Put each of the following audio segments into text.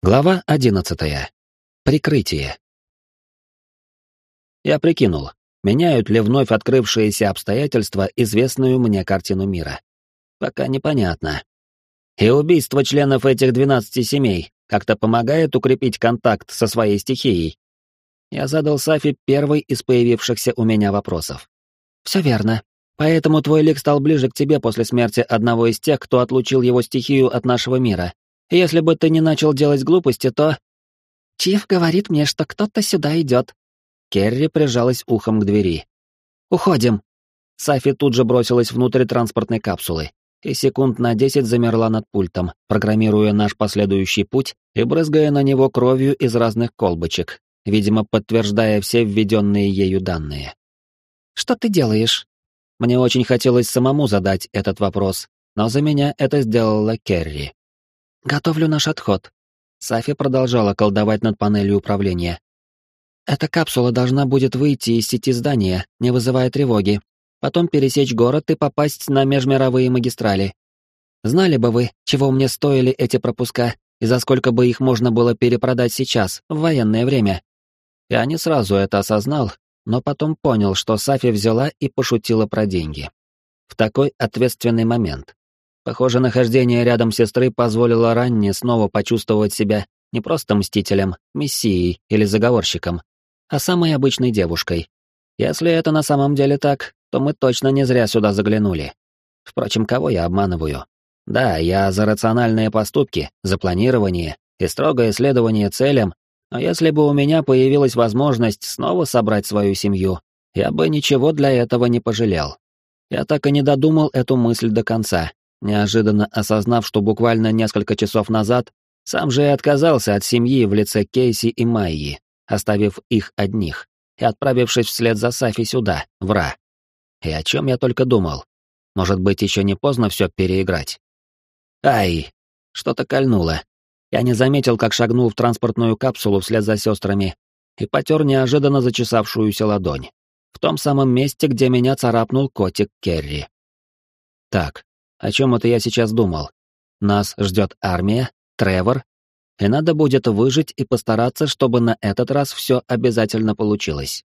Глава одиннадцатая. Прикрытие. Я прикинул, меняют ли вновь открывшиеся обстоятельства известную мне картину мира. Пока непонятно. И убийство членов этих двенадцати семей как-то помогает укрепить контакт со своей стихией. Я задал Сафи первый из появившихся у меня вопросов. «Все верно. Поэтому твой лик стал ближе к тебе после смерти одного из тех, кто отлучил его стихию от нашего мира», если бы ты не начал делать глупости, то...» «Чиф говорит мне, что кто-то сюда идет». Керри прижалась ухом к двери. «Уходим». Сафи тут же бросилась внутрь транспортной капсулы и секунд на десять замерла над пультом, программируя наш последующий путь и брызгая на него кровью из разных колбочек, видимо, подтверждая все введенные ею данные. «Что ты делаешь?» Мне очень хотелось самому задать этот вопрос, но за меня это сделала Керри. «Готовлю наш отход». Сафи продолжала колдовать над панелью управления. «Эта капсула должна будет выйти из сети здания, не вызывая тревоги, потом пересечь город и попасть на межмировые магистрали. Знали бы вы, чего мне стоили эти пропуска, и за сколько бы их можно было перепродать сейчас, в военное время?» Я не сразу это осознал, но потом понял, что Сафи взяла и пошутила про деньги. В такой ответственный момент. Похоже, нахождение рядом сестры позволило Ранне снова почувствовать себя не просто мстителем, мессией или заговорщиком, а самой обычной девушкой. Если это на самом деле так, то мы точно не зря сюда заглянули. Впрочем, кого я обманываю? Да, я за рациональные поступки, за планирование и строгое следование целям, но если бы у меня появилась возможность снова собрать свою семью, я бы ничего для этого не пожалел. Я так и не додумал эту мысль до конца, неожиданно осознав, что буквально несколько часов назад сам же и отказался от семьи в лице Кейси и Майи, оставив их одних, и отправившись вслед за Сафи сюда, в Ра. И о чем я только думал. Может быть, еще не поздно все переиграть. Ай! Что-то кольнуло. Я не заметил, как шагнул в транспортную капсулу вслед за сестрами и потер неожиданно зачесавшуюся ладонь. В том самом месте, где меня царапнул котик Керри. Так, о чем это я сейчас думал? Нас ждет армия, Тревор, и надо будет выжить и постараться, чтобы на этот раз все обязательно получилось.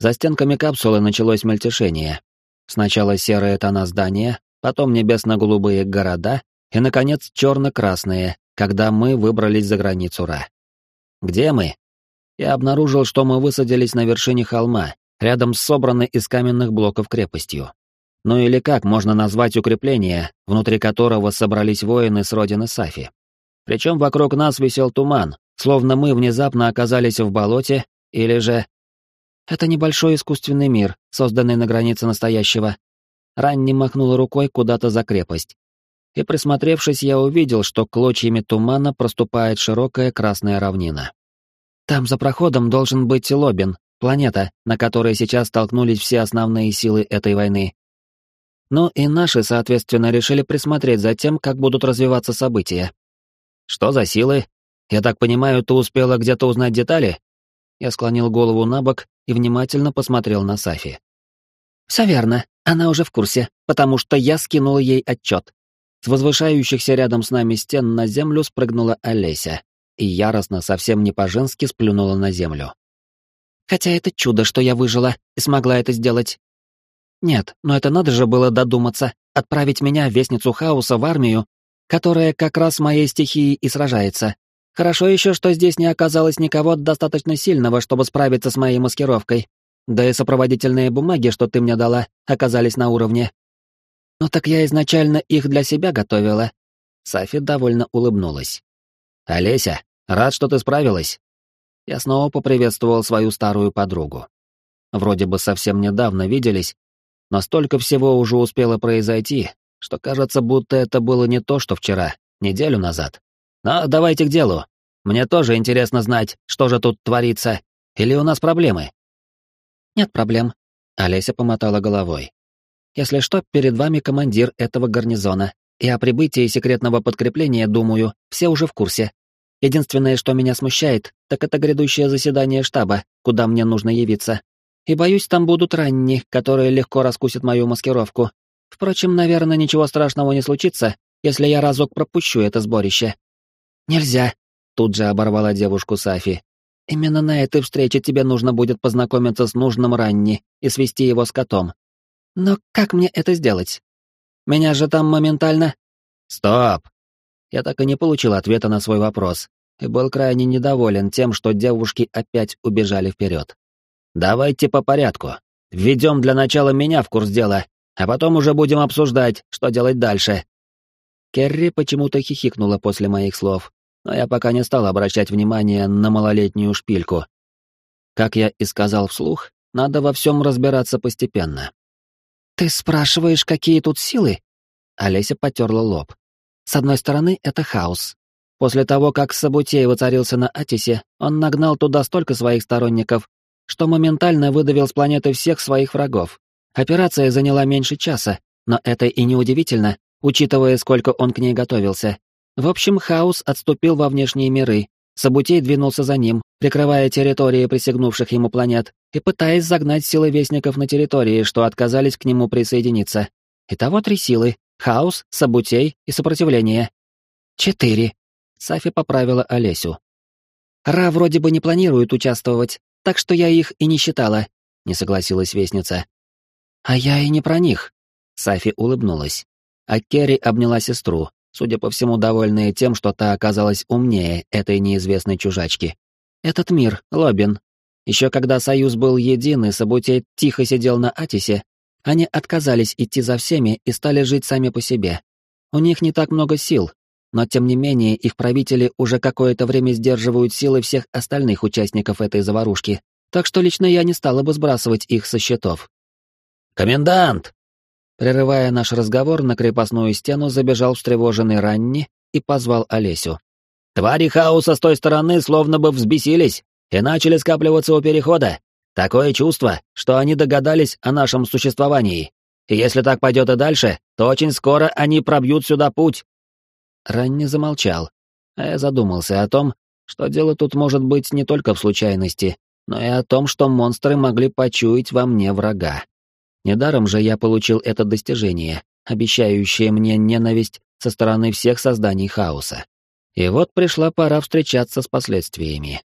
За стенками капсулы началось мельтешение. Сначала серые тона здания, потом небесно-голубые города и, наконец, черно-красные, когда мы выбрались за границу Ра. Где мы? Я обнаружил, что мы высадились на вершине холма, рядом с собранной из каменных блоков крепостью. Ну или как можно назвать укрепление, внутри которого собрались воины с родины Сафи. Причем вокруг нас висел туман, словно мы внезапно оказались в болоте, или же... Это небольшой искусственный мир, созданный на границе настоящего. Ранни махнула рукой куда-то за крепость. И присмотревшись, я увидел, что клочьями тумана проступает широкая красная равнина. Там за проходом должен быть Лобин, планета, на которой сейчас столкнулись все основные силы этой войны, ну и наши, соответственно, решили присмотреть за тем, как будут развиваться события. Что за силы? Я так понимаю, ты успела где-то узнать детали? Я склонил голову на бок и внимательно посмотрел на Сафи. Все верно, она уже в курсе, потому что я скинула ей отчет. С возвышающихся рядом с нами стен на землю спрыгнула Олеся и яростно, совсем не по-женски сплюнула на землю. Хотя это чудо, что я выжила и смогла это сделать. Нет, но это надо же было додуматься, отправить меня, вестницу хаоса, в армию, которая как раз моей стихией и сражается. Хорошо еще, что здесь не оказалось никого достаточно сильного, чтобы справиться с моей маскировкой. Да и сопроводительные бумаги, что ты мне дала, оказались на уровне. Ну так я изначально их для себя готовила. Сафи довольно улыбнулась. «Олеся, рад, что ты справилась». Я снова поприветствовал свою старую подругу. Вроде бы совсем недавно виделись, но столько всего уже успело произойти, что кажется, будто это было не то, что вчера, неделю назад. Но давайте к делу. Мне тоже интересно знать, что же тут творится. Или у нас проблемы? Нет проблем. Олеся помотала головой. Если что, перед вами командир этого гарнизона, и о прибытии секретного подкрепления, думаю, все уже в курсе. Единственное, что меня смущает, так это грядущее заседание штаба, куда мне нужно явиться. И боюсь, там будут ранни, которые легко раскусят мою маскировку. Впрочем, наверное, ничего страшного не случится, если я разок пропущу это сборище. Нельзя. Тут же оборвала девушку Сафи. «Именно на этой встрече тебе нужно будет познакомиться с нужным Ранни и свести его с котом. Но как мне это сделать? Меня же там моментально...» «Стоп!» Я так и не получил ответа на свой вопрос и был крайне недоволен тем, что девушки опять убежали вперед. «Давайте по порядку. Введем для начала меня в курс дела, а потом уже будем обсуждать, что делать дальше». Керри почему-то хихикнула после моих слов, но я пока не стал обращать внимание на малолетнюю шпильку. Как я и сказал вслух, надо во всем разбираться постепенно. «Ты спрашиваешь, какие тут силы?» Олеся потерла лоб. «С одной стороны, это хаос. После того, как Сабутей воцарился на Атисе, он нагнал туда столько своих сторонников, что моментально выдавил с планеты всех своих врагов. Операция заняла меньше часа, но это и не удивительно, учитывая, сколько он к ней готовился. В общем, хаос отступил во внешние миры, Сабутей двинулся за ним, прикрывая территории присягнувших ему планет и пытаясь загнать силы Вестников на территории, что отказались к нему присоединиться. Итого три силы — хаос, Сабутей и сопротивление. Четыре. Сафи поправила Олесю. Ра вроде бы не планирует участвовать, так что я их и не считала, не согласилась Вестница. А я и не про них. Сафи улыбнулась. А Керри обняла сестру, судя по всему, довольная тем, что та оказалась умнее этой неизвестной чужачки. Этот мир, Лобин. Еще когда Союз был един и Сабутей тихо сидел на Атисе, они отказались идти за всеми и стали жить сами по себе. У них не так много сил, но тем не менее их правители уже какое-то время сдерживают силы всех остальных участников этой заварушки, так что лично я не стала бы сбрасывать их со счетов. «Комендант!» Прерывая наш разговор, на крепостную стену забежал встревоженный Ранни и позвал Олесю. «Твари хаоса с той стороны словно бы взбесились и начали скапливаться у перехода. Такое чувство, что они догадались о нашем существовании. И если так пойдет и дальше, то очень скоро они пробьют сюда путь, Ранни замолчал, а я задумался о том, что дело тут может быть не только в случайности, но и о том, что монстры могли почуять во мне врага. Недаром же я получил это достижение, обещающее мне ненависть со стороны всех созданий хаоса. И вот пришла пора встречаться с последствиями.